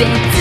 fits